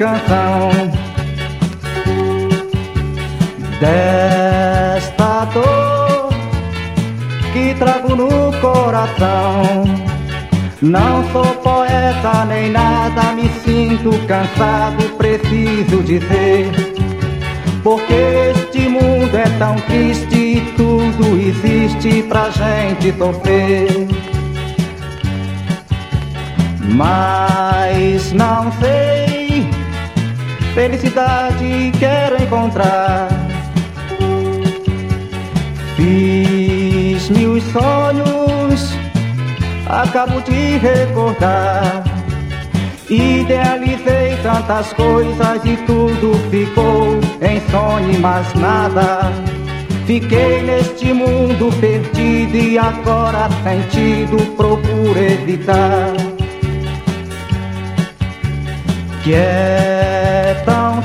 canção desta dor que trago no coração. Não sou poeta nem nada, me sinto cansado, preciso dizer. Porque este mundo é tão triste e tudo existe pra gente sofrer. Mas não sei, felicidade quero encontrar. Fiz mil sonhos, acabo de recordar. Idealizei tantas coisas e tudo ficou em sonho, mas nada. Fiquei neste mundo perdido e agora sentido procuro evitar. Que tão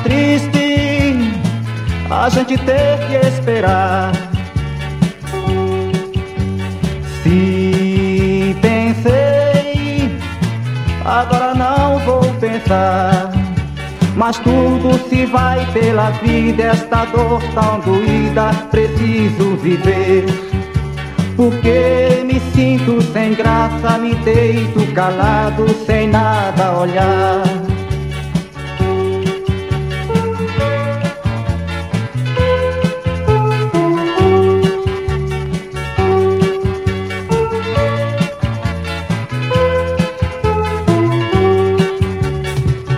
triste a gente ter que esperar. Se pensei, agora não vou pensar. Mas tudo se vai pela vida, esta dor tão doída, preciso viver. Porque me sinto sem graça, me deito calado, sem nada olhar.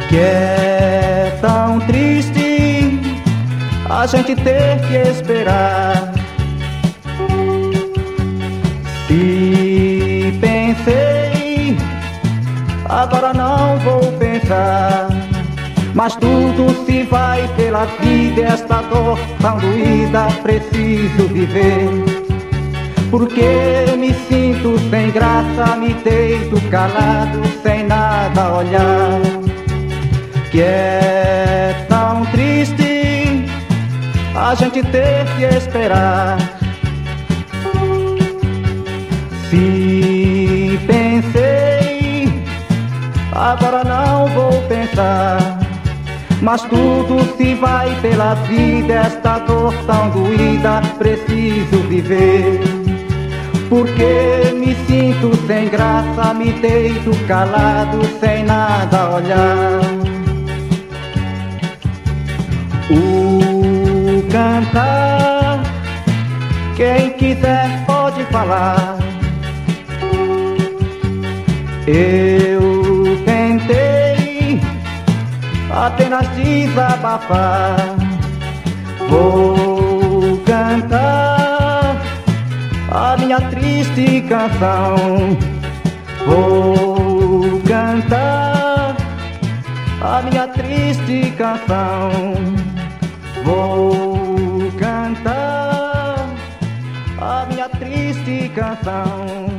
Que é tão triste a gente ter que esperar. Se pensei, agora não vou pensar. Mas tudo se vai pela vida, esta dor tão doída, preciso viver. Porque me sinto sem graça, me deito calado, sem nada olhar que é tão triste a gente ter que esperar. Se pensei, agora não vou pensar. Mas tudo se vai pela vida, esta dor tão doída, preciso viver. Porque me sinto sem graça, me deito calado, sem nada olhar. O cantar, quem quiser pode falar. Eu tentei apenas desabafar. Vou cantar a minha triste canção. Vou cantar a minha triste canção. Vou cantar a minha triste canção.